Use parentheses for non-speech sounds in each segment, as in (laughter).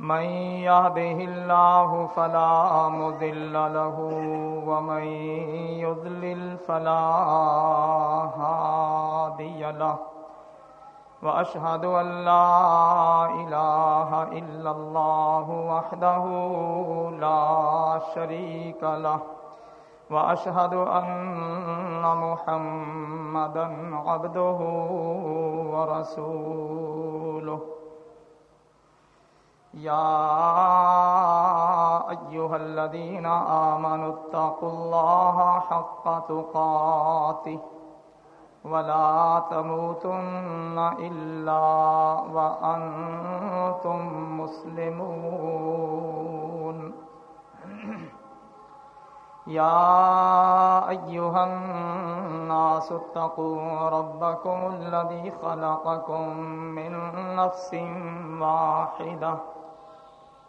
من يهده الله فلا مذل له ومن يذلل فلا هادي له وأشهد أن لا إله إلا الله وحده لا شريك له وأشهد أن محمدا عبده ورسوله يا أيها الذين آمنوا اتقوا الله حق تقاته ولا تموتن إلا وأنتم مسلمون. يا أيها الناس اتقوا ربكم الذي خلقكم من نفس واحدة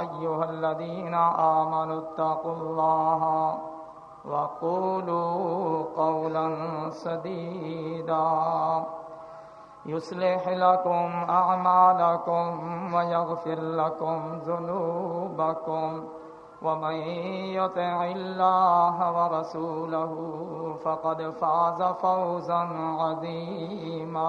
أيها الذين آمنوا اتقوا الله وقولوا قولا سديدا. يصلح لكم أعمالكم ويغفر لكم ذنوبكم. ومن يطع الله ورسوله فقد فاز فوزا عظيما.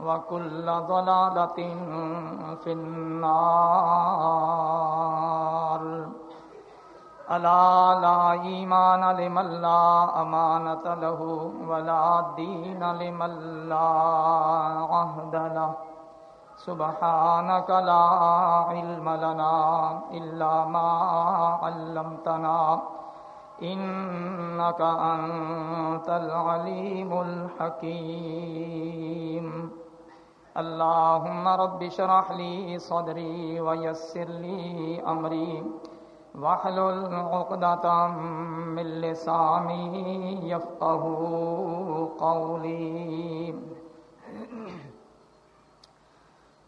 وكل ضلالة في النار ألا لا إيمان لمن لا أمانة له ولا دين لمن لا عهد له سبحانك لا علم لنا إلا ما علمتنا إنك أنت العليم الحكيم اللهم رب شرح لي صدري ويسر لي أمري واحلل عقدة من لساني يفقه قولي.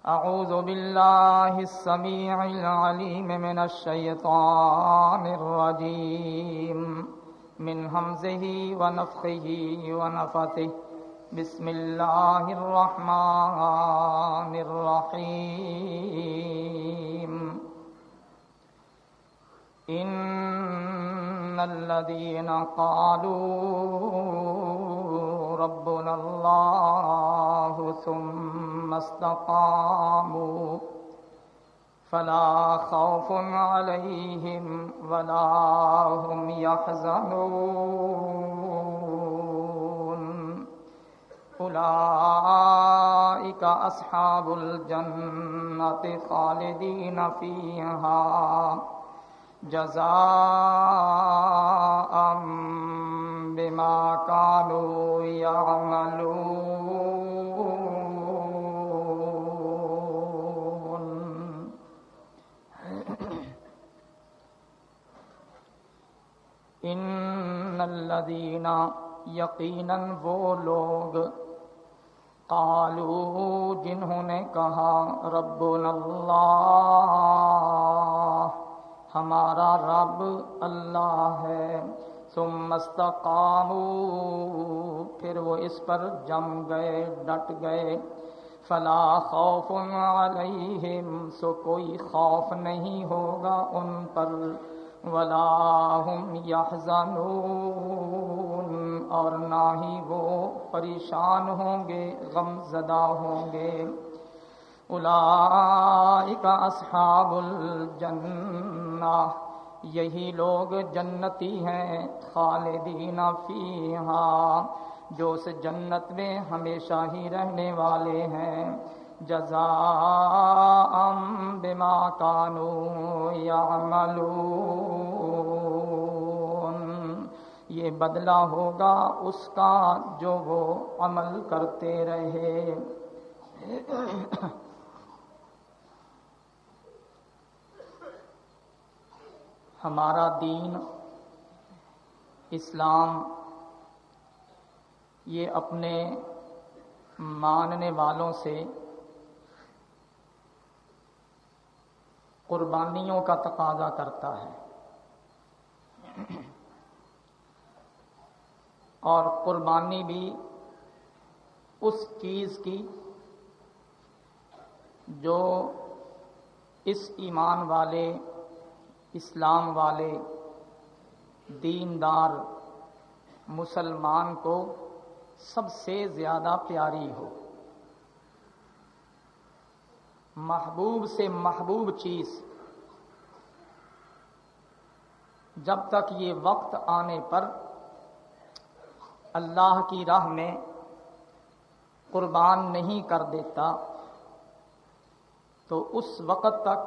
أعوذ بالله السميع العليم من الشيطان الرجيم. من همزه ونفخه ونفثه بسم الله الرحمن الرحيم إن الذين قالوا ربنا الله ثم استقاموا فلا خوف عليهم ولا هم يحزنون أولئك أصحاب الجنة خالدين فيها. جزاء بما كانوا يعملون. ان الذين یقینا وہ لوگ قالو جنہوں نے کہا، ربنا اللہ، ہمارا رب اللہ ہے۔ ثم استقاموا، پھر وہ اس پر جم گئے، ڈٹ گئے۔ فلا خوف علیہم، سو کوئی خوف نہیں ہوگا ان پر۔ ولا هم يحزنون اور نہ ہی وہ پریشان ہوں گے، غم زدہ ہوں گے۔ اولئک اصحاب الجنہ، یہی لوگ جنتی ہیں، خالدین فیہا، جو اس جنت میں ہمیشہ ہی رہنے والے ہیں۔ جزا بما کانو یعملون۔ یہ بدلہ ہوگا اس کا جو وہ عمل کرتے رہے۔ ہمارا دین، اسلام، یہ اپنے ماننے والوں سے قربانیوں کا تقاضا کرتا ہے۔ اور قربانی بھی اس چیز کی جو اس ایمان والے، اسلام والے، دیندار مسلمان کو سب سے زیادہ پیاری ہو۔ محبوب سے محبوب چیز۔ جب تک یہ وقت آنے پر اللہ کی راہ میں قربان نہیں کر دیتا، تو اس وقت تک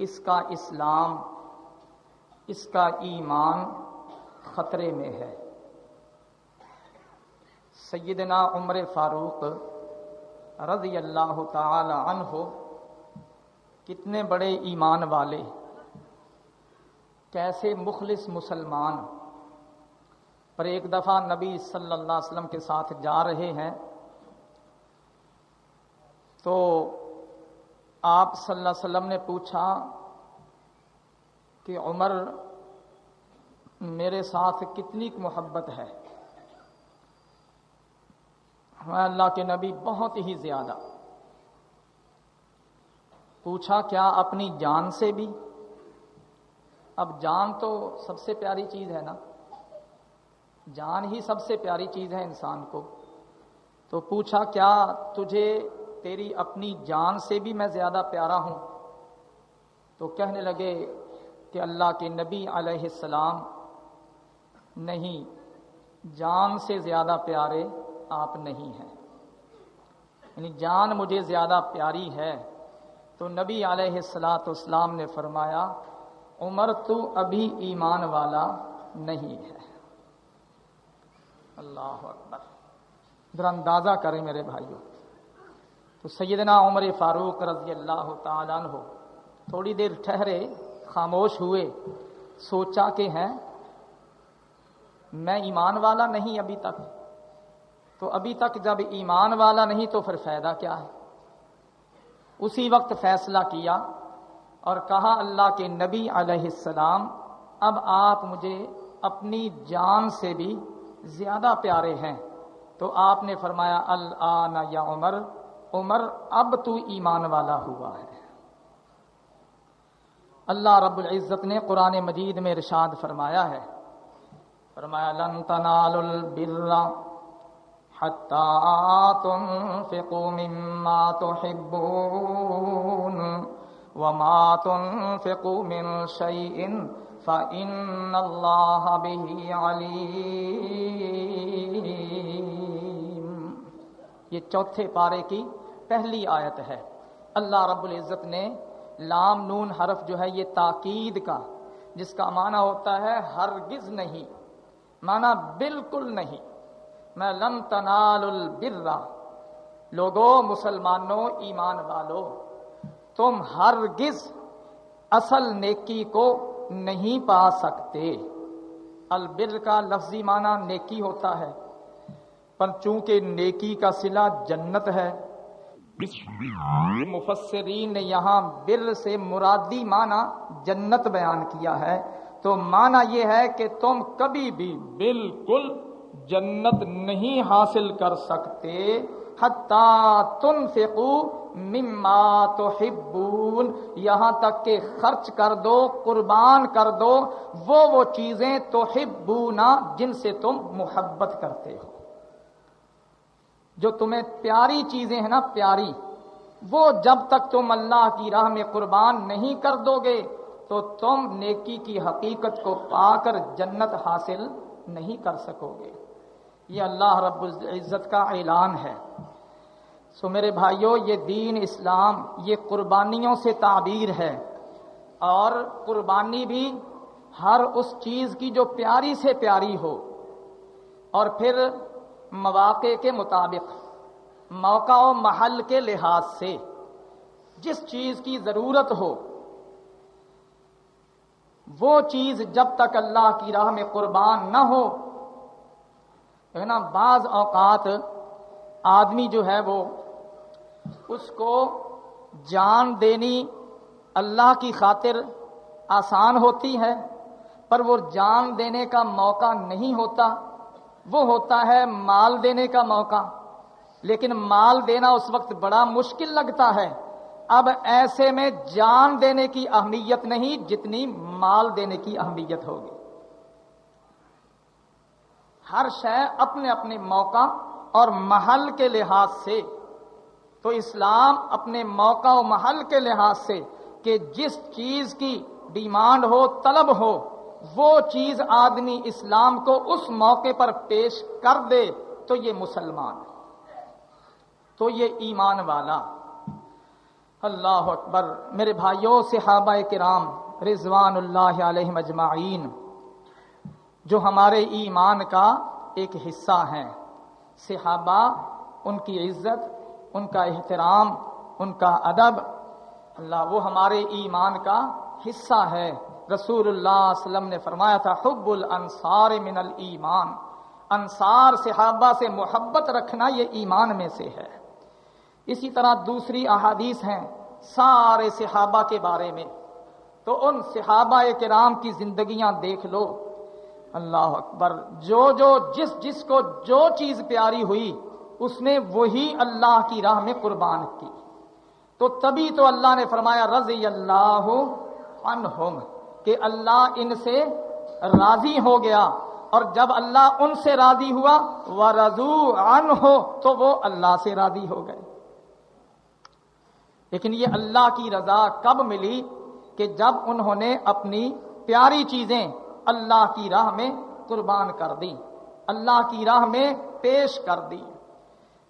اس کا اسلام، اس کا ایمان خطرے میں ہے۔ سیدنا عمر فاروق رضی اللہ تعالی عنہ کتنے بڑے ایمان والے، کیسے مخلص مسلمان پر ایک دفعہ نبی صلی اللہ علیہ وسلم کے ساتھ جا رہے ہیں تو آپ صلی اللہ علیہ وسلم نے پوچھا کہ عمر میرے ساتھ کتنی محبت ہے؟ اللہ کے نبی بہت ہی زیادہ۔ پوچھا، کیا اپنی جان سے بھی؟ اب جان تو سب سے پیاری چیز ہے نا۔ جان ہی سب سے پیاری چیز ہے انسان کو۔ تو پوچھا، کیا تجھے تیری اپنی جان سے بھی میں زیادہ پیارا ہوں؟ تو کہنے لگے کہ اللہ کے نبی علیہ السلام، نہیں، جان سے زیادہ پیارے آپ نہیں ہیں۔ یعنی جان مجھے زیادہ پیاری ہے۔ تو نبی علیہ السلاۃ اسلام نے فرمایا، عمر تو ابھی ایمان والا نہیں ہے۔ اللہ اکبر۔ ذرا اندازہ کریں میرے بھائیوں، تو سیدنا عمر فاروق رضی اللہ تعالیٰ عنہ تھوڑی دیر ٹھہرے، خاموش ہوئے، سوچا کہ ہیں، میں ایمان والا نہیں ابھی تک۔ تو ابھی تک جب ایمان والا نہیں تو پھر فائدہ کیا ہے؟ اسی وقت فیصلہ کیا اور کہا، اللہ کے نبی علیہ السلام، اب آپ مجھے اپنی جان سے بھی زیادہ پیارے ہیں۔ تو آپ نے فرمایا اللہ یا عمر عمر اب تو ایمان والا ہوا ہے۔ اللہ رب العزت نے قرآن مجید میں ارشاد فرمایا ہے۔ فرمایا، لن تنالوا البر حتى تنفقوا مما تحبون وما تنفقوا من شيء فإن الله به عليم۔ یہ چوتھے پارے کی پہلی آیت ہے۔ اللہ رب العزت نے لام نون حرف جو ہے یہ تاکید کا، جس کا معنی ہوتا ہے ہرگز نہیں۔ معنی بالکل نہیں۔ میں لن تنال البر۔ لوگو مسلمانوں ایمان والو، تم ہرگز اصل نیکی کو نہیں پا سکتے۔ البر کا لفظی معنی نیکی ہوتا ہے، پر چونکہ نیکی کا سلا جنت ہے۔ مفسرین نے یہاں بر سے مرادی معنی جنت بیان کیا ہے۔ تو معنی یہ ہے کہ تم کبھی بھی بالکل جنت نہیں حاصل کر سکتے۔ تن فکو مما تو یہاں تک کہ خرچ کر دو، قربان کر دو، وہ وہ چیزیں تو جن سے تم محبت کرتے ہو۔ جو تمہیں پیاری چیزیں ہیں نا، پیاری، وہ جب تک تم اللہ کی راہ میں قربان نہیں کر دو گے، تو تم نیکی کی حقیقت کو پا کر جنت حاصل نہیں کر سکو گے۔ یہ اللہ رب العزت کا اعلان ہے۔ سو میرے بھائیوں یہ دین اسلام، یہ قربانیوں سے تعبیر ہے۔ اور قربانی بھی ہر اس چیز کی جو پیاری سے پیاری ہو۔ اور پھر مواقع کے مطابق، موقع و محل کے لحاظ سے جس چیز کی ضرورت ہو، وہ چیز جب تک اللہ کی راہ میں قربان نہ ہو، ہے نا، بعض اوقات آدمی جو ہے وہ اس کو جان دینی اللہ کی خاطر آسان ہوتی ہے، پر وہ جان دینے کا موقع نہیں ہوتا۔ وہ ہوتا ہے مال دینے کا موقع۔ لیکن مال دینا اس وقت بڑا مشکل لگتا ہے۔ اب ایسے میں جان دینے کی اہمیت نہیں جتنی مال دینے کی اہمیت ہوگی۔ ہر شے اپنے اپنے موقع اور محل کے لحاظ سے تو اسلام اپنے موقع و محل کے لحاظ سے کہ جس چیز کی ڈیمانڈ ہو، طلب ہو، وہ چیز آدمی اسلام کو اس موقع پر پیش کر دے تو یہ مسلمان تو یہ ایمان والا۔ اللہ اکبر۔ میرے بھائیوں صحابہ کرام رضوان اللہ علیہ مجمعین جو ہمارے ایمان کا ایک حصہ ہیں۔ صحابہ، ان کی عزت ان کا احترام، ان کا ادب، اللہ وہ ہمارے ایمان کا حصہ ہے۔ رسول اللہ علیہ وسلم نے فرمایا تھا، حب الانصار من الایمان۔ انصار صحابہ سے محبت رکھنا یہ ایمان میں سے ہے۔ اسی طرح دوسری احادیث ہیں سارے صحابہ کے بارے میں۔ تو ان صحابہ کرام کی زندگیاں دیکھ لو۔ اللہ اکبر، جو جو، جس جس کو جو چیز پیاری ہوئی اس نے وہی اللہ کی راہ میں قربان کی۔ تو تبھی تو اللہ نے فرمایا رضی اللہ عنہم، کہ اللہ ان سے راضی ہو گیا۔ اور جب اللہ ان سے راضی ہوا وہ رضو ان ہو تو وہ اللہ سے راضی ہو گئے۔ لیکن یہ اللہ کی رضا کب ملی؟ کہ جب انہوں نے اپنی پیاری چیزیں اللہ کی راہ میں قربان کر دی اللہ کی راہ میں پیش کر دی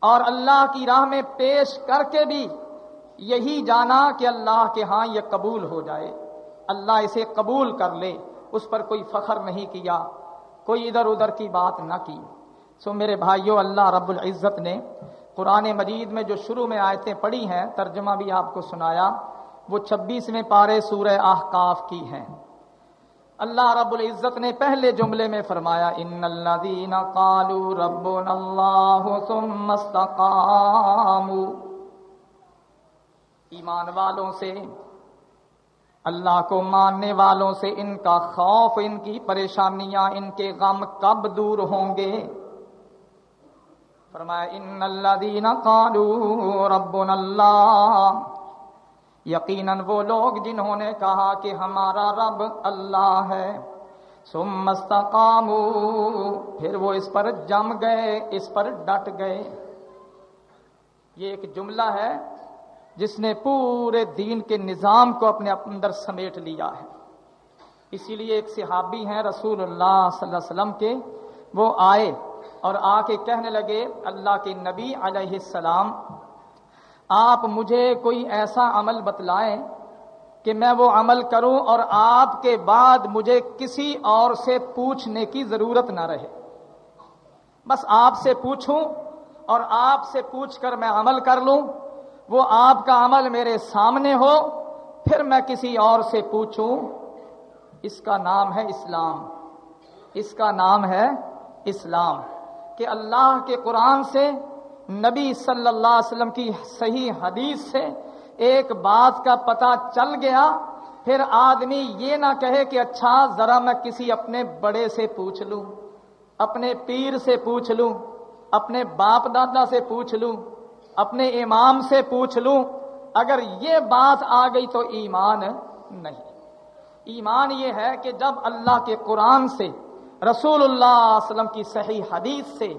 اور اللہ کی راہ میں پیش کر کے بھی یہی جانا کہ اللہ کے ہاں یہ قبول ہو جائے۔ اللہ اسے قبول کر لے۔ اس پر کوئی فخر نہیں کیا۔ کوئی ادھر ادھر کی بات نہ کی۔ سو میرے بھائیوں اللہ رب العزت نے قرآن مجید میں جو شروع میں آیتیں پڑھی ہیں، ترجمہ بھی آپ کو سنایا۔ وہ چھبیسویں پارے سورہ احقاف کی ہیں۔ اللہ رب العزت نے پہلے جملے میں فرمایا ان الذين قالوا ربنا الله ثم استقاموا. ایمان والوں سے، اللہ کو ماننے والوں سے ان کا خوف، ان کی پریشانیاں، ان کے غم کب دور ہوں گے؟ فرمایا ان الذين قالوا ربنا الله یقیناً وہ لوگ جنہوں نے کہا کہ ہمارا رب اللہ ہے۔ سم پھر وہ اس پر جم گئے، اس پر ڈٹ گئے۔ یہ ایک جملہ ہے جس نے پورے دین کے نظام کو اپنے اندر سمیٹ لیا ہے۔ اسی لیے ایک صحابی ہیں رسول اللہ صلی اللہ علیہ وسلم کے، وہ آئے اور آ کے کہنے لگے، اللہ کے نبی علیہ السلام آپ مجھے کوئی ایسا عمل بتلائیں کہ میں وہ عمل کروں اور آپ کے بعد مجھے کسی اور سے پوچھنے کی ضرورت نہ رہے۔ بس آپ سے پوچھوں اور آپ سے پوچھ کر میں عمل کر لوں۔ وہ آپ کا عمل میرے سامنے ہو، پھر میں کسی اور سے پوچھوں۔ اس کا نام ہے اسلام۔ اس کا نام ہے اسلام۔ کہ اللہ کے قرآن سے نبی صلی اللہ علیہ وسلم کی صحیح حدیث سے ایک بات کا پتہ چل گیا، پھر آدمی یہ نہ کہے کہ اچھا ذرا میں کسی اپنے بڑے سے پوچھ لوں، اپنے پیر سے پوچھ لوں، اپنے باپ دادا سے پوچھ لوں، اپنے امام سے پوچھ لوں، اگر یہ بات آ گئی تو ایمان نہیں۔ ایمان یہ ہے کہ جب اللہ کے قرآن سے، رسول اللہ علیہ وسلم کی صحیح حدیث سے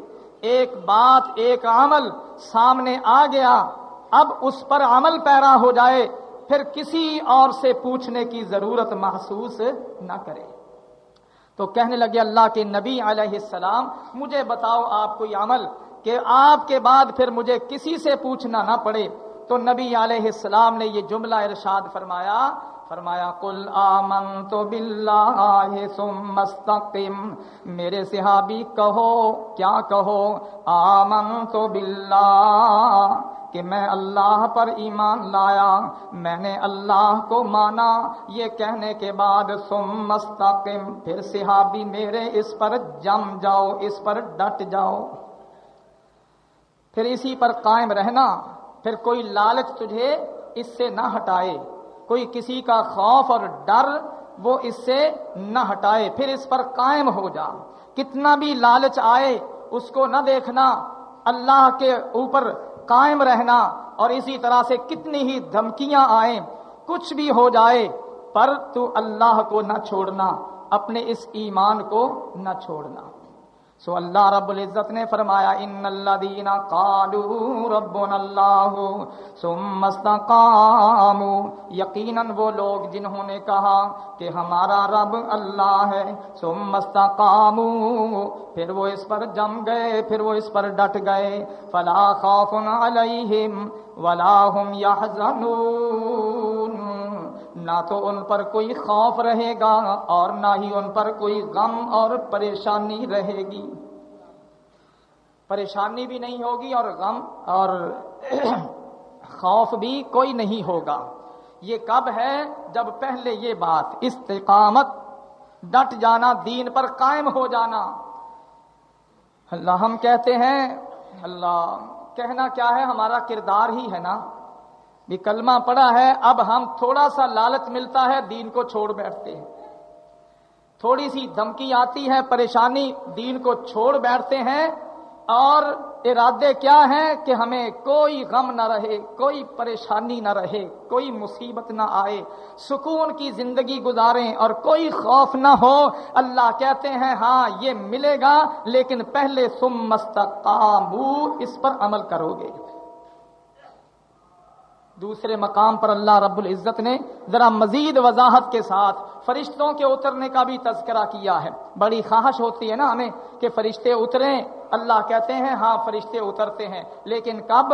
ایک بات، ایک عمل سامنے آ گیا، اب اس پر عمل پیرا ہو جائے، پھر کسی اور سے پوچھنے کی ضرورت محسوس نہ کرے۔ تو کہنے لگے اللہ کے نبی علیہ السلام، مجھے بتاؤ آپ کوئی عمل کہ آپ کے بعد پھر مجھے کسی سے پوچھنا نہ پڑے۔ تو نبی علیہ السلام نے یہ جملہ ارشاد فرمایا فرمایا کل آمن تو مستقم میرے صحابی کہو، کیا کہو؟ آمن تو کہ میں اللہ پر ایمان لایا، میں نے اللہ کو مانا۔ یہ کہنے کے بعد سم مستقم پھر صحابی میرے اس پر جم جاؤ، اس پر ڈٹ جاؤ۔ پھر اسی پر قائم رہنا، پھر کوئی لالچ تجھے اس سے نہ ہٹائے۔ کوئی کسی کا خوف اور ڈر وہ اس سے نہ ہٹائے، پھر اس پر قائم ہو جا۔ کتنا بھی لالچ آئے، اس کو نہ دیکھنا۔ اللہ کے اوپر قائم رہنا۔ اور اسی طرح سے کتنی ہی دھمکیاں آئیں، کچھ بھی ہو جائے، پر تو اللہ کو نہ چھوڑنا، اپنے اس ایمان کو نہ چھوڑنا۔ سو اللہ رب العزت نے فرمایا، ان اللہ دینا کالو رب اللہ یقیناً وہ لوگ جنہوں نے کہا کہ ہمارا رب اللہ ہے سم پھر وہ اس پر جم گئے، پھر وہ اس پر ڈٹ گئے، فلا خوف علیہم ولا هم يحزنون نہ تو ان پر کوئی خوف رہے گا اور نہ ہی ان پر کوئی غم اور پریشانی رہے گی۔ پریشانی بھی نہیں ہوگی اور غم اور (clears throat) خوف بھی کوئی نہیں ہوگا۔ یہ کب ہے؟ جب پہلے یہ بات۔ استقامت، ڈٹ جانا، دین پر قائم ہو جانا۔ اللہ ہم کہتے ہیں، اللہ کہنا کیا ہے؟ ہمارا کردار ہی ہے نا۔ بھی کلمہ پڑا ہے، اب ہم تھوڑا سا لالچ ملتا ہے، دین کو چھوڑ بیٹھتے ہیں۔ تھوڑی سی دھمکی آتی ہے، پریشانی، دین کو چھوڑ بیٹھتے ہیں۔ اور ارادے کیا ہیں کہ ہمیں کوئی غم نہ رہے، کوئی پریشانی نہ رہے، کوئی مصیبت نہ آئے۔ سکون کی زندگی گزاریں اور کوئی خوف نہ ہو۔ اللہ کہتے ہیں ہاں یہ ملے گا، لیکن پہلے تم مستقامو اس پر عمل کرو گے۔ دوسرے مقام پر اللہ رب العزت نے ذرا مزید وضاحت کے ساتھ فرشتوں کے اترنے کا بھی تذکرہ کیا ہے۔ بڑی خواہش ہوتی ہے نا ہمیں کہ فرشتے اتریں۔ اللہ کہتے ہیں ہاں فرشتے اترتے ہیں، لیکن کب؟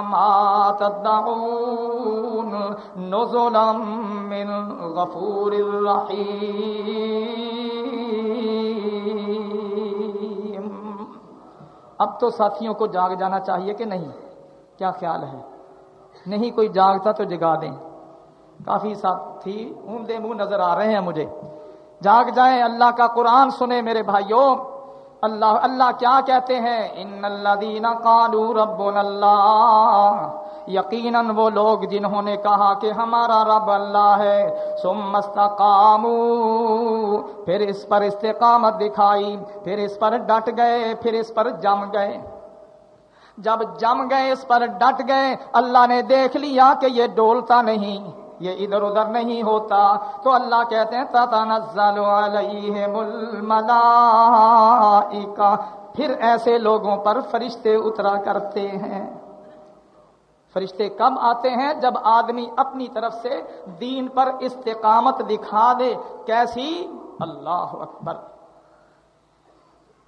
ما تدعون نزلا من غفور الرحیم اب تو ساتھیوں کو جاگ جانا چاہیے کہ نہیں؟ کیا خیال ہے؟ نہیں کوئی جاگتا تو جگا دیں۔ کافی ساتھی اونڈے منہ نظر آ رہے ہیں مجھے۔ جاگ جائیں اللہ کا قرآن سنے میرے بھائیوں۔ اللہ اللہ کیا کہتے ہیں؟ ان اللہ دینا کالو رب اللہ یقیناً وہ لوگ جنہوں نے کہا کہ ہمارا رب اللہ ہے۔ سم مستقام پھر اس پر استقامت دکھائی، پھر اس پر ڈٹ گئے، پھر اس پر جم گئے۔ جب جم گئے، اس پر ڈٹ گئے، اللہ نے دیکھ لیا کہ یہ ڈولتا نہیں۔ یہ ادھر ادھر نہیں ہوتا۔ تو اللہ کہتے ہیں، تتنزل علیہم الملائکہ پھر ایسے لوگوں پر فرشتے اترا کرتے ہیں۔ فرشتے کب آتے ہیں؟ جب آدمی اپنی طرف سے دین پر استقامت دکھا دے۔ کیسی؟ اللہ اکبر۔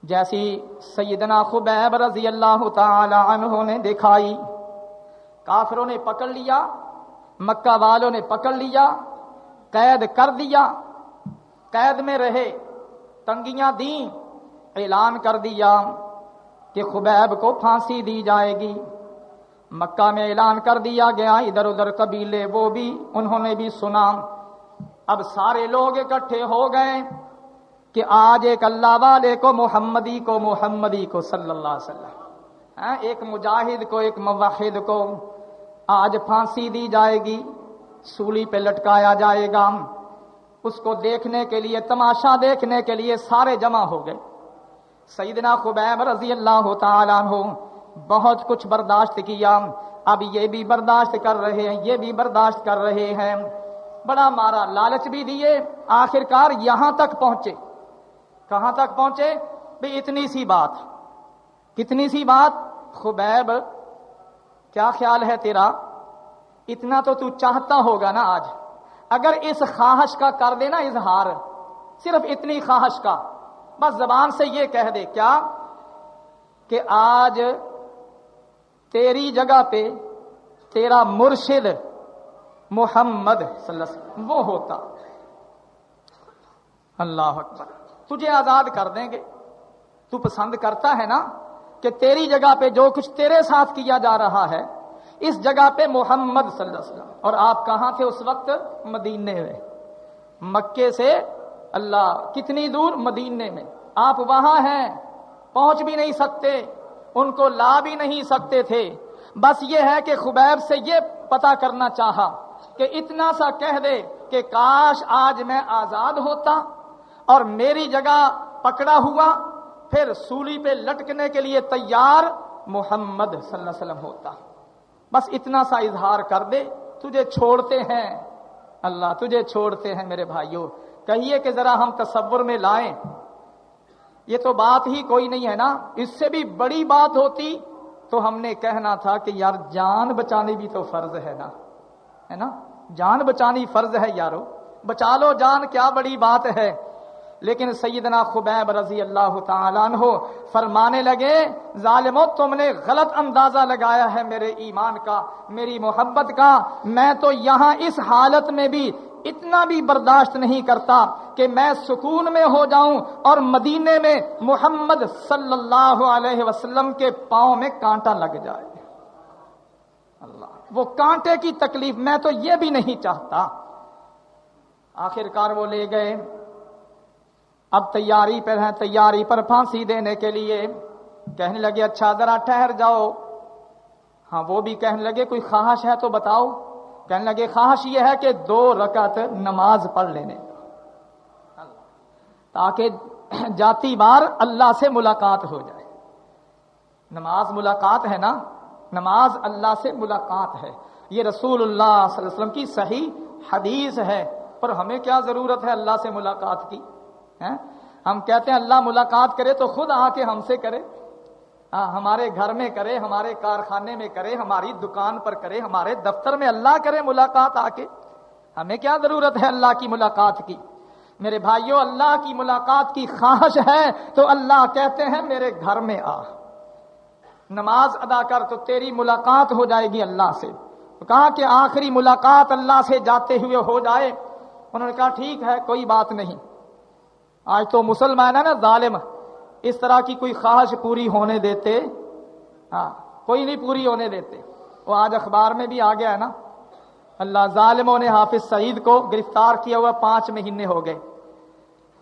جیسی سیدنا خبیب رضی اللہ تعالی عنہ نے دکھائی۔ کافروں نے پکڑ لیا۔ مکہ والوں نے پکڑ لیا، قید کر دیا، قید میں رہے، تنگیاں دیں، اعلان کر دیا کہ خبیب کو پھانسی دی جائے گی۔ مکہ میں اعلان کر دیا گیا، ادھر ادھر قبیلے وہ بھی، انہوں نے بھی سنا۔ اب سارے لوگ اکٹھے ہو گئے کہ آج ایک اللہ والے کو، محمدی کو محمدی کو صلی اللہ علیہ وسلم۔ ہاں، ایک مجاہد کو، ایک موحد کو۔ آج پھانسی دی جائے گی، سولی پہ لٹکایا جائے گا اس کو دیکھنے کے لیے، تماشا دیکھنے کے لیے سارے جمع ہو گئے۔ سیدنا خبیب رضی اللہ تعالیٰ ہو بہت کچھ برداشت کیا۔ اب یہ بھی برداشت کر رہے ہیں، یہ بھی برداشت کر رہے ہیں۔ بڑا مارا لالچ بھی دیے آخر کار یہاں تک پہنچے۔ کہاں تک پہنچے؟ بھی اتنی سی بات۔ کتنی سی بات؟ خبیب کیا خیال ہے تیرا؟ اتنا تو تو چاہتا ہوگا نا آج۔ اگر اس خواہش کا کر دے نا اظہار، صرف اتنی خواہش کا۔ بس زبان سے یہ کہہ دے، کیا؟ کہ آج تیری جگہ پہ تیرا مرشد محمد صلی اللہ علیہ وسلم، وہ ہوتا۔ اللہ اکبر۔ تجھے آزاد کر دیں گے۔ تو پسند کرتا ہے نا؟ کہ تیری جگہ پہ جو کچھ تیرے ساتھ کیا جا رہا ہے، اس جگہ پہ محمد صلی اللہ علیہ وسلم۔ اور آپ کہاں تھے اس وقت؟ مدینے میں۔ مکے سے اللہ، کتنی دور؟ مدینے میں۔ آپ وہاں ہیں، پہنچ بھی نہیں سکتے، ان کو لا بھی نہیں سکتے تھے۔ بس یہ ہے کہ خبیب سے یہ پتا کرنا چاہا کہ اتنا سا کہہ دے کہ کاش آج میں آزاد ہوتا اور میری جگہ پکڑا ہوا پھر سولی پہ لٹکنے کے لیے تیار محمد صلی اللہ علیہ وسلم ہوتا۔ بس اتنا سا اظہار کر دے، تجھے چھوڑتے ہیں۔ اللہ تجھے چھوڑتے ہیں میرے بھائیوں کہیے کہ ذرا ہم تصور میں لائیں۔ یہ تو بات ہی کوئی نہیں ہے نا۔ اس سے بھی بڑی بات ہوتی تو ہم نے کہنا تھا کہ یار جان بچانی بھی تو فرض ہے نا۔ ہے نا؟ جان بچانی فرض ہے یارو۔ بچا لو جان، کیا بڑی بات ہے۔ لیکن سیدنا خبیب رضی اللہ تعالیٰ عنہ فرمانے لگے، ظالمو، تم نے غلط اندازہ لگایا ہے میرے ایمان کا، میری محبت کا۔ میں تو یہاں اس حالت میں بھی اتنا بھی برداشت نہیں کرتا کہ میں سکون میں ہو جاؤں اور مدینے میں محمد صلی اللہ علیہ وسلم کے پاؤں میں کانٹا لگ جائے۔ اللہ، وہ کانٹے کی تکلیف میں تو یہ بھی نہیں چاہتا۔ آخر کار وہ لے گئے۔ اب تیاری پر ہیں، تیاری پر پھانسی دینے کے لیے۔ کہنے لگے اچھا ذرا ٹھہر جاؤ۔ ہاں وہ بھی کہنے لگے، کوئی خواہش ہے تو بتاؤ۔ کہنے لگے، خواہش یہ ہے کہ دو رکعت نماز پڑھ لینے۔ تاکہ جاتی بار اللہ سے ملاقات ہو جائے۔ نماز ملاقات ہے نا؟ نماز اللہ سے ملاقات ہے۔ یہ رسول اللہ صلی اللہ علیہ وسلم کی صحیح حدیث ہے۔ پر ہمیں کیا ضرورت ہے اللہ سے ملاقات کی؟ ہم کہتے ہیں اللہ ملاقات کرے تو خود آ کے ہم سے کرے۔ ہاں، ہمارے گھر میں کرے، ہمارے کارخانے میں کرے، ہماری دکان پر کرے، ہمارے دفتر میں اللہ کرے ملاقات آ کے۔ ہمیں کیا ضرورت ہے اللہ کی ملاقات کی؟ میرے بھائیوں اللہ کی ملاقات کی خواہش ہے تو اللہ کہتے ہیں میرے گھر میں آ۔ نماز ادا کر تو تیری ملاقات ہو جائے گی اللہ سے۔ کہا کہ آخری ملاقات اللہ سے جاتے ہوئے ہو جائے۔ انہوں نے کہا ٹھیک ہے، کوئی بات نہیں۔ آج تو مسلمان ہے نا، ظالم۔ اس طرح کی کوئی خواہش پوری ہونے دیتے۔ ہاں کوئی نہیں پوری ہونے دیتے۔ وہ آج اخبار میں بھی آ گیا ہے نا۔ اللہ ظالموں نے حافظ سعید کو گرفتار کیا ہوا پانچ مہینے ہو گئے۔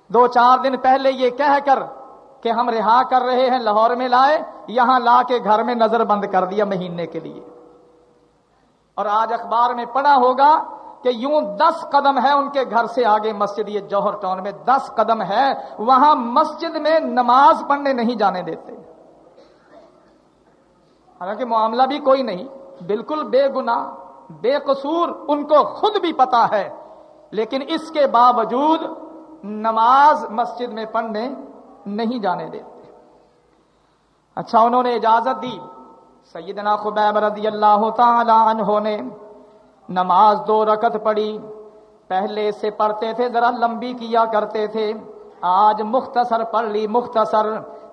دو چار دن پہلے یہ کہہ کر کہ ہم رہا کر رہے ہیں، لاہور میں لائے، یہاں لا کے گھر میں نظر بند کر دیا مہینے کے لیے۔ اور آج اخبار میں پڑا ہوگا کہ یوں دس قدم ہے ان کے گھر سے آگے مسجد یہ جوہر ٹاؤن میں، دس قدم ہے، وہاں مسجد میں نماز پڑھنے نہیں جانے دیتے۔ حالانکہ معاملہ بھی کوئی نہیں، بالکل بے گنا بے قصور، ان کو خود بھی پتا ہے۔ لیکن اس کے باوجود نماز مسجد میں پڑھنے نہیں جانے دیتے۔ اچھا انہوں نے اجازت دی۔ سیدنا خبیب رضی اللہ تعالی عنہ نے نماز دو رکت پڑی پہلے سے پڑھتے تھے ذرا لمبی کیا کرتے تھے۔ آج مختصر پڑھ لی، مختصر۔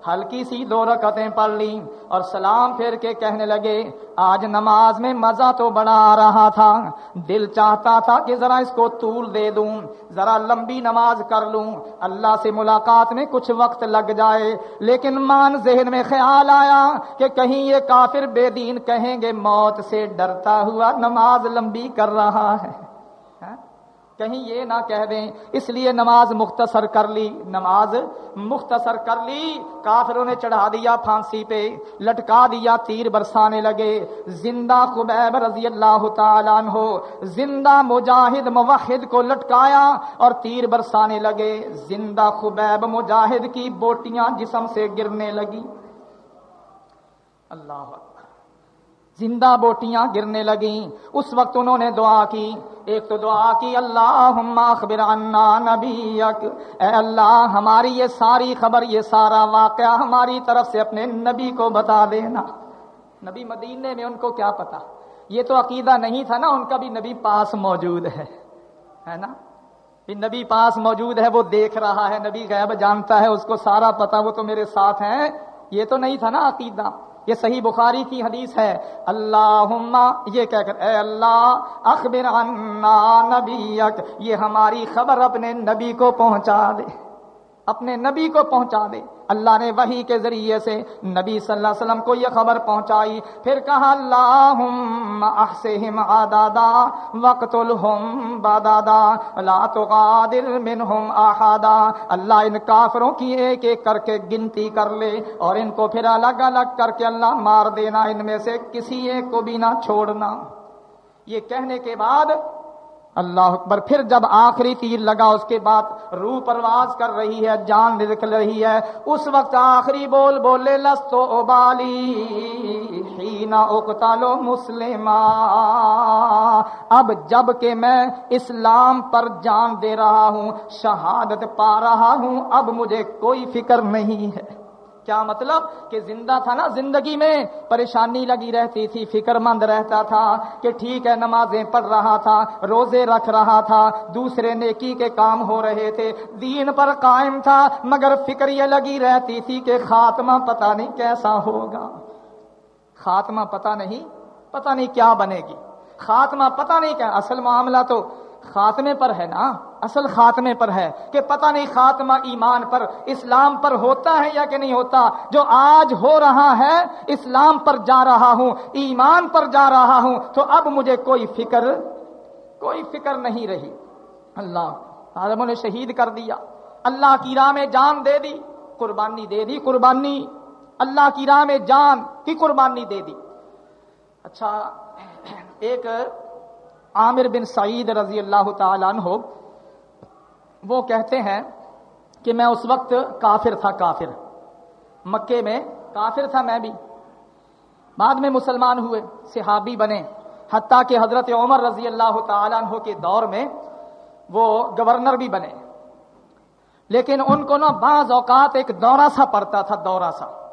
ہلکی سی دو رکعتیں پڑھ لی اور سلام پھیر کے کہنے لگے، آج نماز میں مزہ تو بڑا آ رہا تھا۔ دل چاہتا تھا کہ ذرا اس کو طول دے دوں، ذرا لمبی نماز کر لوں۔ اللہ سے ملاقات میں کچھ وقت لگ جائے۔ لیکن مان ذہن میں خیال آیا کہ کہیں یہ کافر بے دین کہیں گے، موت سے ڈرتا ہوا نماز لمبی کر رہا ہے۔ کہیں یہ نہ کہہ دیں، اس لیے نماز مختصر کر لی، نماز مختصر کر لی، کافروں نے چڑھا دیا پھانسی پہ، لٹکا دیا تیر برسانے لگے۔ زندہ خبیب رضی اللہ تعالیٰ ہو زندہ مجاہد موحد کو لٹکایا اور تیر برسانے لگے۔ زندہ خبیب مجاہد کی بوٹیاں جسم سے گرنے لگی۔ اللہ زندہ بوٹیاں گرنے لگیں۔ اس وقت انہوں نے دعا کی ایک تو دعا کی اللہ اخبر عنا نبی اے اللہ، ہماری یہ ساری خبر، یہ سارا واقعہ ہماری طرف سے اپنے نبی کو بتا دینا۔ نبی مدینے میں ان کو کیا پتا؟ یہ تو عقیدہ نہیں تھا نا، ان کا بھی نبی پاس موجود ہے۔ ہے نا؟ نبی پاس موجود ہے، وہ دیکھ رہا ہے، نبی غیب جانتا ہے، اس کو سارا پتا، وہ تو میرے ساتھ ہیں۔ یہ تو نہیں تھا نا عقیدہ۔ یہ صحیح بخاری کی حدیث ہے۔ اللہ یہ کہہ کر، اے اللہ، اخبر عنا نبیک، یہ ہماری خبر اپنے نبی کو پہنچا دے۔ اپنے نبی کو پہنچا دے۔ اللہ نے وہی کے ذریعے سے نبی صلی اللہ علیہ وسلم کو یہ خبر پہنچائی۔ پھر کہا اللہ احسہم آدادا وقت الحم بادادا لا تغادر منہم آحادا اللہ ان کافروں کی ایک ایک کر کے گنتی کر لے اور ان کو پھر الگ الگ کر کے اللہ مار دینا۔ ان میں سے کسی ایک کو بھی نہ چھوڑنا۔ یہ کہنے کے بعد اللہ اکبر، پھر جب آخری تیر لگا، اس کے بعد روح پرواز کر رہی ہے، جان نکل رہی ہے، اس وقت آخری بول بولے لستو ابالی نہ اکتالو مسلم اب جبکہ میں اسلام پر جان دے رہا ہوں، شہادت پا رہا ہوں، اب مجھے کوئی فکر نہیں ہے۔ کیا مطلب کہ زندہ تھا نا زندگی میں؟ پریشانی لگی رہتی تھی فکر مند رہتا تھا کہ ٹھیک ہے، نمازیں پڑھ رہا تھا، روزے رکھ رہا تھا، دوسرے نیکی کے کام ہو رہے تھے، دین پر قائم تھا، مگر فکر یہ لگی رہتی تھی کہ خاتمہ پتہ نہیں کیسا ہوگا۔ خاتمہ پتہ نہیں پتہ نہیں کیا بنے گی۔ خاتمہ پتہ نہیں کیا، اصل معاملہ تو خاتمے پر ہے نا؟ اصل خاتمے پر ہے کہ پتہ نہیں خاتمہ ایمان پر اسلام پر ہوتا ہے یا کہ نہیں ہوتا۔ جو آج ہو رہا ہے، اسلام پر جا رہا ہوں، ایمان پر جا رہا ہوں، تو اب مجھے کوئی فکر کوئی فکر نہیں رہی۔ اللہ عالموں نے شہید کر دیا۔ اللہ کی راہ میں جان دے دی، قربانی دے دی، قربانی۔ اللہ کی راہ میں جان کی قربانی دے دی۔ اچھا ایک عامر بن سعید رضی اللہ تعالیٰ عنہ، وہ کہتے ہیں کہ میں اس وقت کافر تھا، کافر۔ مکے میں کافر تھا میں بھی۔ بعد میں مسلمان ہوئے، صحابی بنے۔ حتیٰ کہ حضرت عمر رضی اللہ تعالیٰ عنہ کے دور میں وہ گورنر بھی بنے۔ لیکن ان کو نا بعض اوقات ایک دورہ سا پڑتا تھا، دورہ سا۔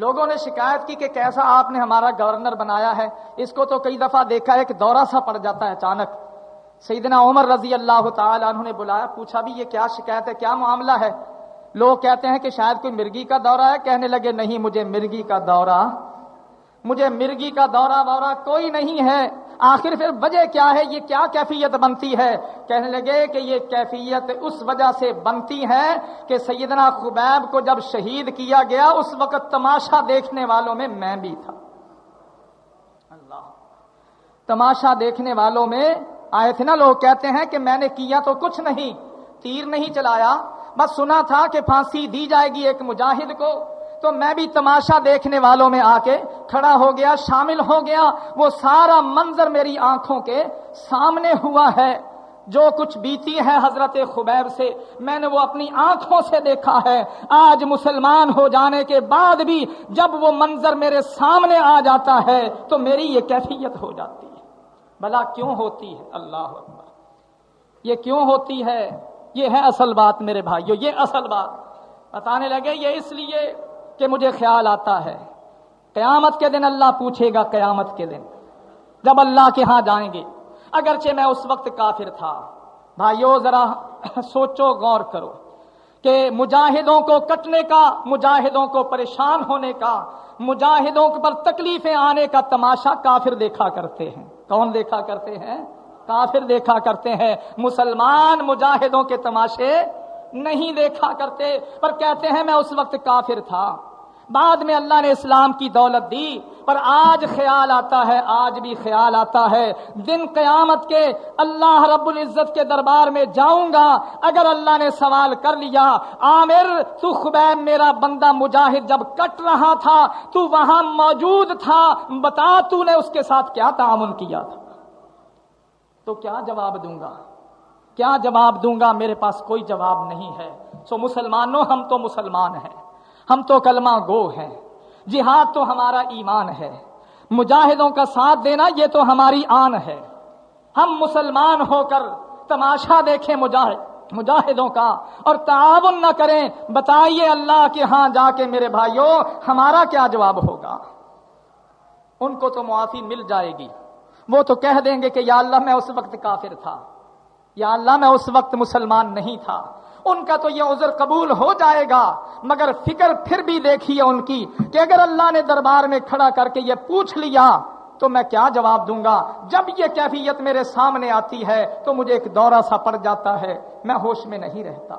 لوگوں نے شکایت کی کہ کیسا آپ نے ہمارا گورنر بنایا ہے۔ اس کو تو کئی دفعہ دیکھا ایک دورہ سا پڑ جاتا ہے اچانک۔ سیدنا عمر رضی اللہ تعالی عنہ نے بلایا، پوچھا بھی یہ کیا شکایت ہے، کیا معاملہ ہے؟ لوگ کہتے ہیں کہ شاید کوئی مرغی کا دورہ ہے۔ کہنے لگے، نہیں، مجھے مرغی کا دورہ، مجھے مرغی کا دورہ وورہ کوئی نہیں ہے۔ آخر پھر وجہ کیا ہے؟ یہ کیا کیفیت بنتی ہے؟ کہنے لگے کہ یہ کیفیت اس وجہ سے بنتی ہے کہ سیدنا خبیب کو جب شہید کیا گیا، اس وقت تماشا دیکھنے والوں میں میں بھی تھا۔ اللہ۔ تماشا دیکھنے والوں میں آئے تھے نا، لوگ کہتے ہیں کہ میں نے کیا تو کچھ نہیں، تیر نہیں چلایا۔ بس سنا تھا کہ پھانسی دی جائے گی ایک مجاہد کو۔ تو میں بھی تماشا دیکھنے والوں میں آ کے کھڑا ہو گیا، شامل ہو گیا۔ وہ سارا منظر میری آنکھوں کے سامنے ہوا ہے۔ جو کچھ بیتی ہے حضرت خبیب سے، میں نے وہ اپنی آنکھوں سے دیکھا ہے۔ آج مسلمان ہو جانے کے بعد بھی جب وہ منظر میرے سامنے آ جاتا ہے، تو میری یہ کیفیت ہو جاتی ہے۔ بلا کیوں ہوتی ہے؟ اللہ اکبر۔ یہ کیوں ہوتی ہے؟ یہ ہے اصل بات میرے بھائیو، یہ اصل بات۔ بتانے لگے، یہ اس لیے کہ مجھے خیال آتا ہے۔ قیامت کے دن اللہ پوچھے گا قیامت کے دن۔ جب اللہ کے ہاں جائیں گے۔ اگرچہ میں اس وقت کافر تھا۔ بھائیو، ذرا (laughs) سوچو، غور کرو کہ مجاہدوں کو کٹنے کا، مجاہدوں کو پریشان ہونے کا، مجاہدوں پر تکلیفیں آنے کا تماشا کافر دیکھا کرتے ہیں۔ کون دیکھا کرتے ہیں؟ کافر دیکھا کرتے ہیں۔ مسلمان مجاہدوں کے تماشے نہیں دیکھا کرتے، پر کہتے ہیں میں اس وقت کافر تھا۔ بعد میں اللہ نے اسلام کی دولت دی، پر آج خیال آتا ہے، آج بھی خیال آتا ہے۔ دن قیامت کے اللہ رب العزت کے دربار میں جاؤں گا، اگر اللہ نے سوال کر لیا، عامر، تو خبیب میرا بندہ مجاہد جب کٹ رہا تھا، تو وہاں موجود تھا۔ بتا تو نے اس کے ساتھ کیا تعاون کیا تھا؟ تو کیا جواب دوں گا؟ کیا جواب دوں گا؟ میرے پاس کوئی جواب نہیں ہے۔ سو مسلمانوں، ہم تو مسلمان ہیں۔ ہم تو کلمہ گو ہیں۔ جہاد تو ہمارا ایمان ہے۔ مجاہدوں کا ساتھ دینا یہ تو ہماری آن ہے۔ ہم مسلمان ہو کر تماشا دیکھیں مجاہد مجاہدوں کا اور تعاون نہ کریں۔ بتائیے اللہ کے ہاں جا کے میرے بھائیوں، ہمارا کیا جواب ہوگا؟ ان کو تو معافی مل جائے گی۔ وہ تو کہہ دیں گے کہ یا اللہ میں اس وقت کافر تھا، یا اللہ میں اس وقت مسلمان نہیں تھا۔ ان کا تو یہ عذر قبول ہو جائے گا، مگر فکر پھر بھی دیکھیے ان کی کہ اگر اللہ نے دربار میں کھڑا کر کے یہ پوچھ لیا، تو میں کیا جواب دوں گا؟ جب یہ کیفیت میرے سامنے آتی ہے، تو مجھے ایک دورہ سا پڑ جاتا ہے، میں ہوش میں نہیں رہتا۔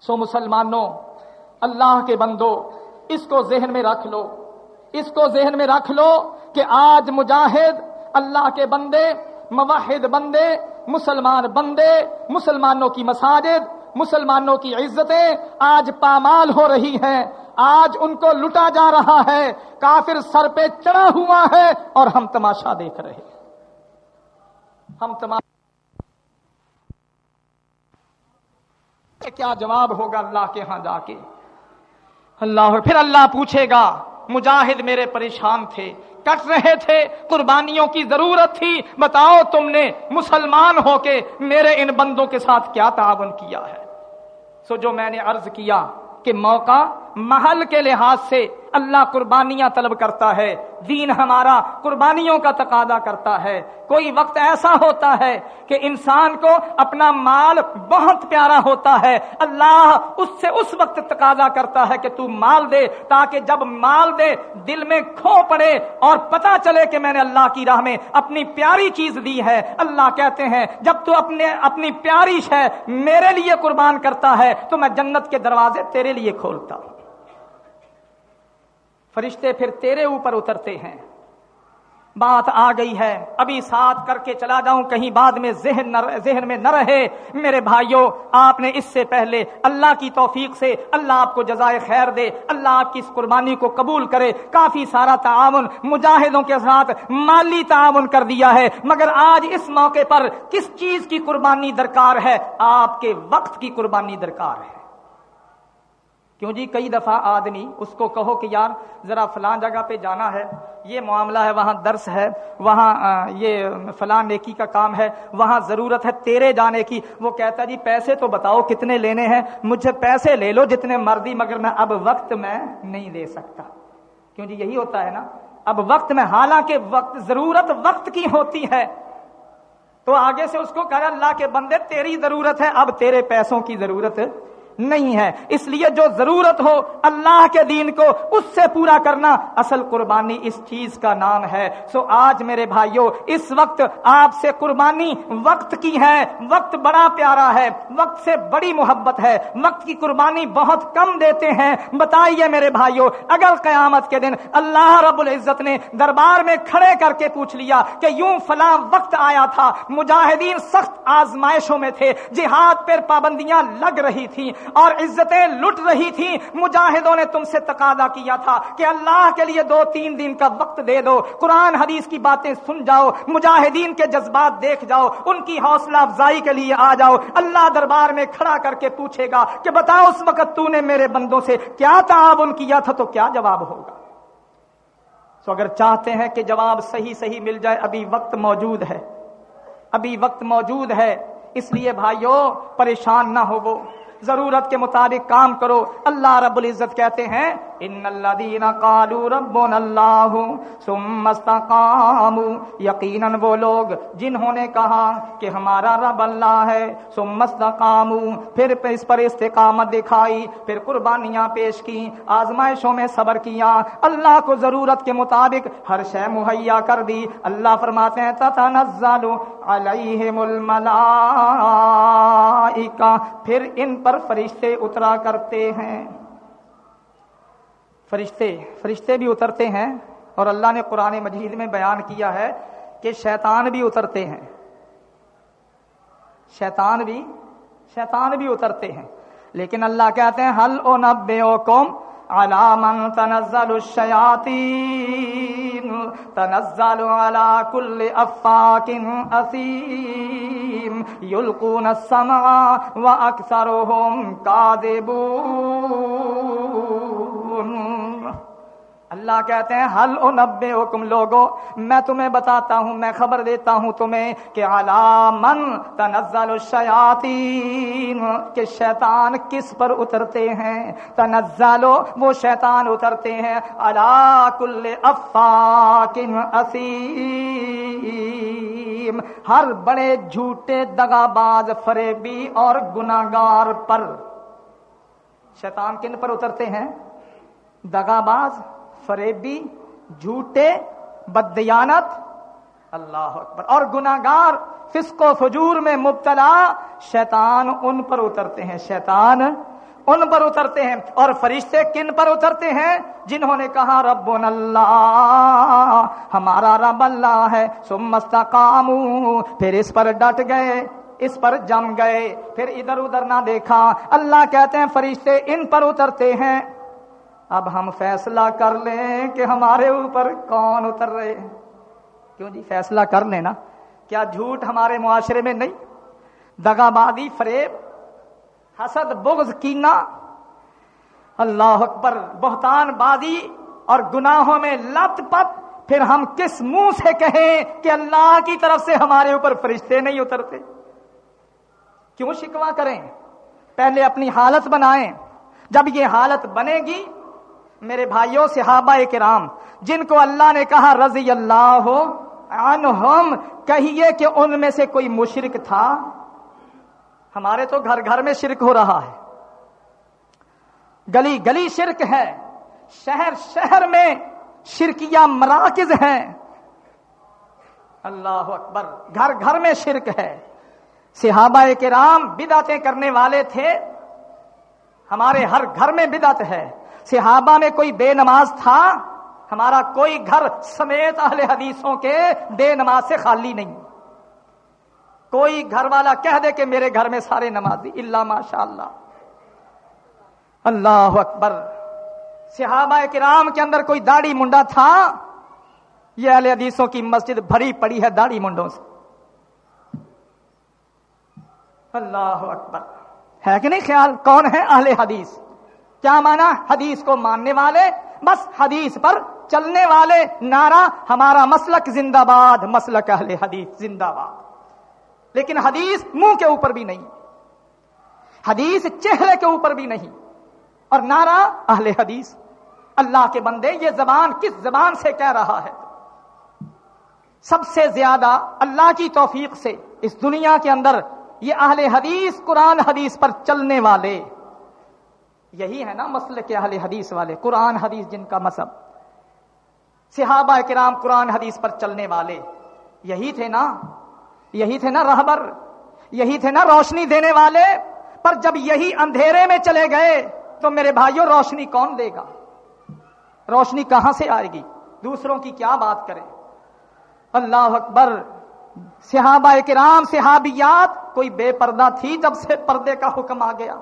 سو مسلمانوں، اللہ کے بندو، اس کو ذہن میں رکھ لو۔ اس کو ذہن میں رکھ لو کہ آج مجاہد اللہ کے بندے موحد بندے، مسلمان بندے، مسلمانوں کی مساجد، مسلمانوں کی عزتیں آج پامال ہو رہی ہیں۔ آج ان کو لٹا جا رہا ہے۔ کافر سر پہ چڑھا ہوا ہے اور ہم تماشا دیکھ رہے ہم تماشا کیا جواب ہوگا اللہ کے ہاں جا کے؟ اللہ پھر اللہ پوچھے گا۔ مجاہد میرے پریشان تھے، کٹ رہے تھے، قربانیوں کی ضرورت تھی۔ بتاؤ تم نے مسلمان ہو کے میرے ان بندوں کے ساتھ کیا تعاون کیا ہے؟ سو جو میں نے عرض کیا کہ موقع محل کے لحاظ سے اللہ قربانیاں طلب کرتا ہے، دین ہمارا قربانیوں کا تقاضا کرتا ہے۔ کوئی وقت ایسا ہوتا ہے کہ انسان کو اپنا مال بہت پیارا ہوتا ہے، اللہ اس سے اس وقت تقاضا کرتا ہے کہ تو مال دے تاکہ جب مال دے دل میں کھو پڑے اور پتا چلے کہ میں نے اللہ کی راہ میں اپنی پیاری چیز دی ہے۔ اللہ کہتے ہیں، جب تو اپنے، اپنی پیاری ہے میرے لیے قربان کرتا ہے تو میں جنت کے دروازے تیرے لیے کھولتا ہوں۔ فرشتے پھر تیرے اوپر اترتے ہیں۔ بات آ گئی ہے۔ ابھی ساتھ کر کے چلا جاؤں، کہیں بعد میں ذہن نہ ذہن میں نہ رہے۔ میرے بھائیوں آپ نے اس سے پہلے اللہ کی توفیق سے اللہ آپ کو جزائے خیر دے۔ اللہ آپ کی اس قربانی کو قبول کرے۔ کافی سارا تعاون، مجاہدوں کے ساتھ مالی تعاون کر دیا ہے۔ مگر آج اس موقع پر کس چیز کی قربانی درکار ہے؟ آپ کے وقت کی قربانی درکار ہے۔ کیوں جی؟ کئی دفعہ آدمی اس کو کہو کہ یار ذرا فلاں جگہ پہ جانا ہے، یہ معاملہ ہے، وہاں درس ہے، وہاں یہ فلاں نیکی کا کام ہے، وہاں ضرورت ہے تیرے جانے کی۔ وہ کہتا جی پیسے تو بتاؤ کتنے لینے ہیں، مجھے پیسے لے لو جتنے مردی مگر میں اب وقت میں نہیں دے سکتا۔ کیوں جی؟ یہی ہوتا ہے نا۔ اب وقت میں، حالانکہ وقت، ضرورت وقت کی ہوتی ہے۔ تو آگے سے اس کو کہ اللہ کے بندے، تیری ضرورت ہے، اب تیرے پیسوں کی ضرورت نہیں ہے۔ اس لیے جو ضرورت ہو اللہ کے دین کو، اس سے پورا کرنا اصل قربانی اس چیز کا نام ہے۔ سو آج میرے بھائیوں اس وقت آپ سے قربانی وقت کی ہے۔ وقت بڑا پیارا ہے۔ وقت سے بڑی محبت ہے۔ وقت کی قربانی بہت کم دیتے ہیں۔ بتائیے میرے بھائیوں اگر قیامت کے دن اللہ رب العزت نے دربار میں کھڑے کر کے پوچھ لیا کہ یوں فلاں وقت آیا تھا، مجاہدین سخت آزمائشوں میں تھے، جہاد پر پابندیاں لگ رہی تھیں اور عزتیں لٹ رہی تھی مجاہدوں نے تم سے تقاضا کیا تھا کہ اللہ کے لیے دو تین دن کا وقت دے دو۔ قرآن حدیث کی باتیں سن جاؤ، مجاہدین کے جذبات دیکھ جاؤ، ان کی حوصلہ افزائی کے لیے آ جاؤ۔ اللہ دربار میں کھڑا کر کے پوچھے گا کہ بتاؤ اس وقت تو نے میرے بندوں سے کیا تعاون کیا تھا تو کیا جواب ہوگا؟ تو اگر چاہتے ہیں کہ جواب صحیح صحیح مل جائے، ابھی وقت موجود ہے۔ ابھی وقت موجود ہے۔ اس لیے بھائیوں پریشان نہ ہو وہ ضرورت کے مطابق کام کرو۔ اللہ رب العزت کہتے ہیں ان الذين قالوا ربنا الله ثم استقاموا یقیناً وہ لوگ جنہوں نے کہا کہ ہمارا رب اللہ ہے، ثم استقاموا، پھر اس پر استقامت دکھائی، پھر قربانیاں پیش کی، آزمائشوں میں صبر کیا، اللہ کو ضرورت کے مطابق ہر شے مہیا کر دی۔ اللہ فرماتے ہیں، تتنزل علیہم الملائکہ پھر ان پر فرشتے اترا کرتے ہیں۔ فرشتے فرشتے بھی اترتے ہیں اور اللہ نے قرآن مجید میں بیان کیا ہے کہ شیطان بھی اترتے ہیں۔ شیطان بھی شیطان بھی اترتے ہیں۔ لیکن اللہ کہتے ہیں حل او نب او قوم على من تنزل الشياطين تنزل على كل أفاك أثيم. يلقون السمع وأكثرهم كاذبون. اللہ کہتے ہیں حل او نبے حکم لوگو، میں تمہیں بتاتا ہوں، میں خبر دیتا ہوں تمہیں کہ علامن تنزل الشیاطین، کہ شیطان کس پر اترتے ہیں؟ تنزلو وہ شیطان اترتے ہیں علا کل افاکن اسیم ہر بڑے جھوٹے دگا باز فریبی اور گناگار پر شیطان کن پر اترتے ہیں؟ دگا باز فریبی، جھوٹے بدیانت اللہ اکبر۔ اور گناگار فسق و فجور میں مبتلا، شیطان ان پر اترتے ہیں۔ شیطان ان پر اترتے ہیں۔ اور فرشتے کن پر اترتے ہیں؟ جنہوں نے کہا رب اللہ، ہمارا رب اللہ ہے۔ سمستقام پھر اس پر ڈٹ گئے، اس پر جم گئے۔ پھر ادھر ادھر نہ دیکھا۔ اللہ کہتے ہیں، فرشتے ان پر اترتے ہیں۔ اب ہم فیصلہ کر لیں کہ ہمارے اوپر کون اتر رہے ہیں۔ کیوں جی؟ فیصلہ کر لیں نا۔ کیا جھوٹ ہمارے معاشرے میں نہیں؟ دگا بادی فریب، حسد، بغض کینا اللہ اکبر، بہتان بازی اور گناہوں میں لت پت۔ پھر ہم کس منہ سے کہیں کہ اللہ کی طرف سے ہمارے اوپر فرشتے نہیں اترتے؟ کیوں شکوا کریں؟ پہلے اپنی حالت بنائیں۔ جب یہ حالت بنے گی میرے بھائیوں، صحابہ کرام، جن کو اللہ نے کہا، رضی اللہ ہو عنہم، کہیے کہ ان میں سے کوئی مشرک تھا؟ ہمارے تو گھر گھر میں شرک ہو رہا ہے۔ گلی گلی شرک ہے۔ شہر شہر میں شرکیہ مراکز ہیں۔ اللہ اکبر، گھر گھر میں شرک ہے۔ صحابہ کرام، بدعتیں کرنے والے تھے۔ ہمارے ہر گھر میں بدعت ہے۔ صحابہ میں کوئی بے نماز تھا؟ ہمارا کوئی گھر سمیت اہل حدیثوں کے بے نماز سے خالی نہیں۔ کوئی گھر والا کہہ دے کہ میرے گھر میں سارے نمازی اللہ ماشاء اللہ اللہ اکبر۔ صحابہ کرام کے اندر کوئی داڑھی منڈا تھا؟ یہ اہل حدیثوں کی مسجد بھری پڑی ہے داڑھی منڈوں سے۔ اللہ اکبر۔ ہے کہ نہیں خیال؟ کون ہے اہل حدیث؟ کیا مانا؟ حدیث کو ماننے والے، بس حدیث پر چلنے والے نارا ہمارا مسلک زندہ باد، مسلک اہل حدیث زندہ باد۔ لیکن حدیث منہ کے اوپر بھی نہیں۔ حدیث چہرے کے اوپر بھی نہیں۔ اور نارا اہل حدیث۔ اللہ کے بندے، یہ زبان کس زبان سے کہہ رہا ہے؟ سب سے زیادہ اللہ کی توفیق سے اس دنیا کے اندر یہ اہل حدیث، قرآن حدیث پر چلنے والے۔ یہی ہے نا مسئلہ کے اہل حدیث والے، قرآن حدیث جن کا مذہب۔ صحابہ کرام قرآن حدیث پر چلنے والے۔ یہی تھے نا، یہی تھے نا رہبر، یہی تھے نا روشنی دینے والے۔ پر جب یہی اندھیرے میں چلے گئے، تو میرے بھائیوں روشنی کون دے گا؟ روشنی کہاں سے آئے گی؟ دوسروں کی کیا بات کرے اللہ اکبر، صحابہ کرام، صحابیات، کوئی بے پردہ تھی جب سے پردے کا حکم آ گیا۔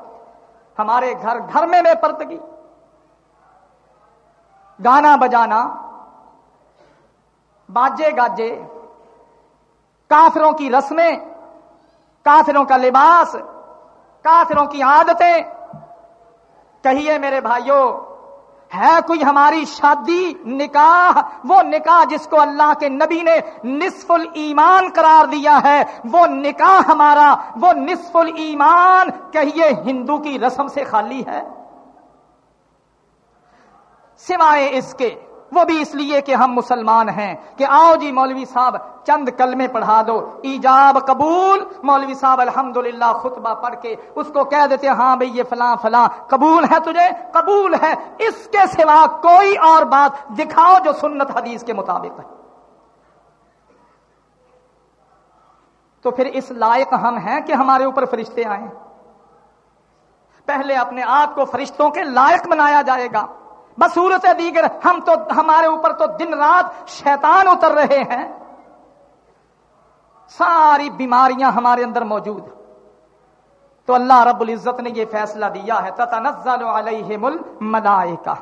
ہمارے گھر گھر میں بے پردگی گانا بجانا، باجے گاجے، کافروں کی رسمیں، کافروں کا لباس، کافروں کی عادتیں۔ کہیے میرے بھائیوں ہے کوئی ہماری شادی نکاح؟ وہ نکاح جس کو اللہ کے نبی نے نصف الایمان قرار دیا ہے، وہ نکاح ہمارا، وہ نصف الایمان، کہیے ہندو کی رسم سے خالی ہے؟ سوائے اس کے وہ بھی اس لیے کہ ہم مسلمان ہیں کہ آؤ جی مولوی صاحب، چند کلمے پڑھا دو۔ ایجاب قبول۔ مولوی صاحب، الحمدللہ، خطبہ پڑھ کے اس کو کہہ دیتے ہاں بھئی یہ فلاں فلاں، قبول ہے تجھے؟ قبول ہے۔ اس کے سوا کوئی اور بات دکھاؤ جو سنت حدیث کے مطابق ہے۔ تو پھر اس لائق ہم ہیں کہ ہمارے اوپر فرشتے آئیں۔ پہلے اپنے آپ کو فرشتوں کے لائق بنایا جائے گا۔ بصورت دیگر، ہم تو، ہمارے اوپر تو دن رات شیطان اتر رہے ہیں۔ ساری بیماریاں ہمارے اندر موجود تو اللہ رب العزت نے یہ فیصلہ دیا ہے، تتنزل علیہم الملائکہ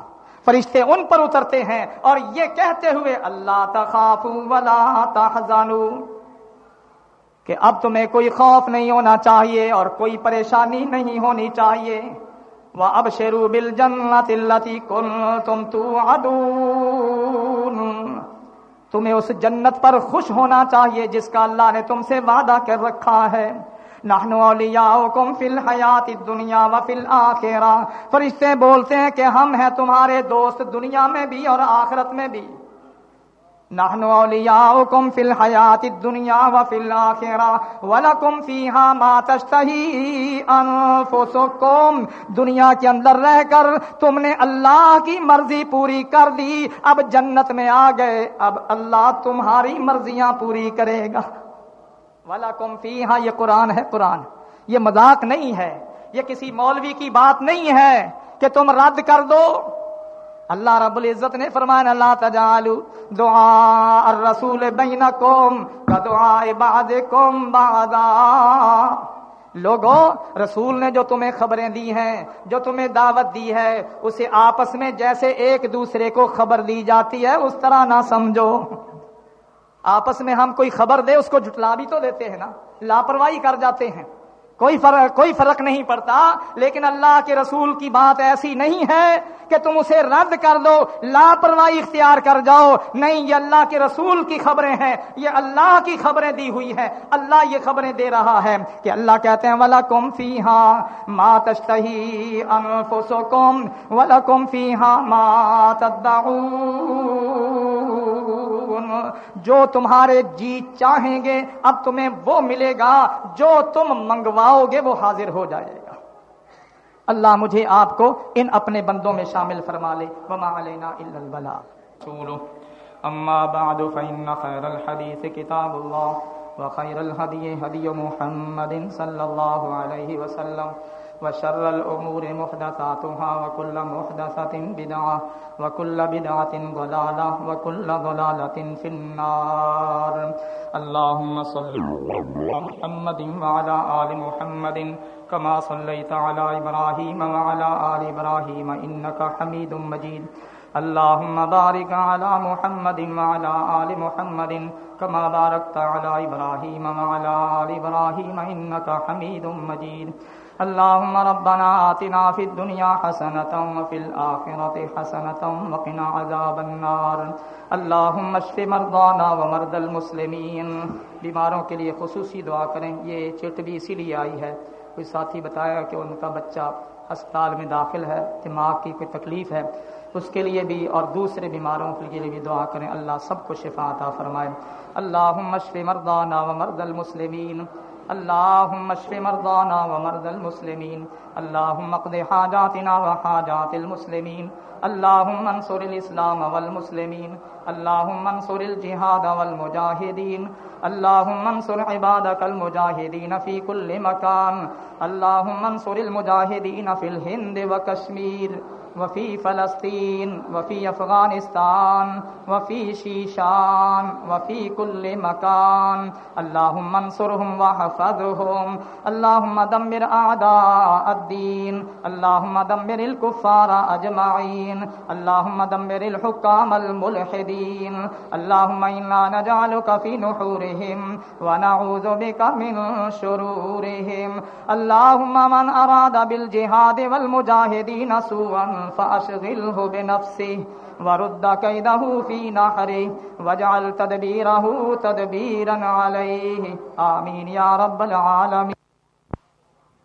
فرشتے ان پر اترتے ہیں اور یہ کہتے ہوئے، اللہ تخافوا ولا تحزنوا۔ کہ اب تمہیں کوئی خوف نہیں ہونا چاہیے اور کوئی پریشانی نہیں ہونی چاہیے۔ وَأَبْشِرُوا اب شیرو بل جنت کل تم تو تمہیں اس جنت پر خوش ہونا چاہیے جس کا اللہ نے تم سے وعدہ کر رکھا ہے۔ نحن اولیاؤکم فی الحیات الدنیا و فی الآخرہ۔ فرشتے بولتے ہیں کہ ہم ہیں تمہارے دوست دنیا میں بھی اور آخرت میں بھی۔ نحن اولیاؤکم فی الحیات الدنیا و الاخرہ ولکم فیہا ما تشتہی انفسکم۔ دنیا کے اندر رہ کر تم نے اللہ کی مرضی پوری کر دی۔ اب جنت میں آ گئے۔ اب اللہ تمہاری مرضیاں پوری کرے گا۔ ولکم فیہا، یہ قرآن ہے، قرآن۔ یہ مذاق نہیں ہے۔ یہ کسی مولوی کی بات نہیں ہے کہ تم رد کر دو۔ اللہ رب العزت نے فرمایا اللہ تجالو دعا الرسول بینکم کا دعا بعضکم بعضا۔ لوگوں رسول نے جو تمہیں خبریں دی ہیں، جو تمہیں دعوت دی ہے، اسے آپس میں جیسے ایک دوسرے کو خبر دی جاتی ہے، اس طرح نہ سمجھو۔ آپس میں ہم کوئی خبر دے، اس کو جھٹلا بھی تو دیتے ہیں نا، لاپرواہی کر جاتے ہیں۔ کوئی فرق کوئی فرق نہیں پڑتا، لیکن اللہ کے رسول کی بات ایسی نہیں ہے کہ تم اسے رد کر دو، لاپرواہی اختیار کر جاؤ۔ نہیں، یہ اللہ کے رسول کی خبریں ہیں، یہ اللہ کی خبریں دی ہوئی ہیں۔ اللہ یہ خبریں دے رہا ہے کہ اللہ کہتے ہیں ولا کم فی ہاں ماں تشتہی انفسو کم ولا کم فی ہاں ماں جو تمہارے جی چاہیں گے، اب تمہیں وہ ملے گا جو تم منگواؤ گے وہ حاضر ہو جائے گا۔ اللہ مجھے آپ کو ان اپنے بندوں میں شامل فرما لے۔ وما علینا الا البلاغ۔ اما بعد فإن خير الحديث كتاب الله وخير الهدي هدي محمد صلى الله عليه وسلم۔ وشر الأمور محدثاتها وكل محدثة بدعة وكل بدعة ضلالة وكل ضلالة في النار. اللهم صل على محمد وعلى آل محمد كما صليت على إبراهيم وعلى آل إبراهيم إنك حميد مجيد. اللهم بارك على محمد وعلى آل محمد كما باركت على إبراهيم وعلى آل إبراهيم إنك حميد مجيد. اللهم ربنا آتنا في الدنيا حسنة وفي الآخرة حسنة وقنا عذاب النار. اللهم اشف مرضانا ومرضى المسلمين. بیماروں کے لیے خصوصی دعا کریں، یہ چٹ بھی اسی لیے آئی ہے۔ کوئی ساتھی بتایا کہ ان کا بچہ ہسپتال میں داخل ہے، دماغ کی کوئی تکلیف ہے، اس کے لیے بھی اور دوسرے بیماروں کے لیے بھی دعا کریں۔ اللہ سب کو شفا عطا فرمائے۔ اللہم اشف مردانا ومرضى المسلمین اللهم اشف مرضانا ومرضى المسلمين اللهم اقض حاجاتنا وحاجات المسلمين اللهم انصر الاسلام والمسلمين اللهم انصر الجهاد والمجاهدين اللهم انصر عبادك المجاهدين في كل مكان اللهم انصر المجاهدين في الهند وكشمير وفی فلسطین، وفی افغانستان، وفی شیشان، وفی کل مکان۔ اللهم انصرهم وحفظهم اللهم دمر اعداء الدين اللهم دمر الكفار اجمعين اللهم دمر الحكام الملحدين اللهم انا نجعلك في نحورهم ونعوذ بك من شرورهم اللهم من اراد بالجهاد والمجاهدين سوءا فأشغله بنفسه ورد كيده في نحره واجعل تدبيره تدبيرا عليه. آمين يا رب العالمين.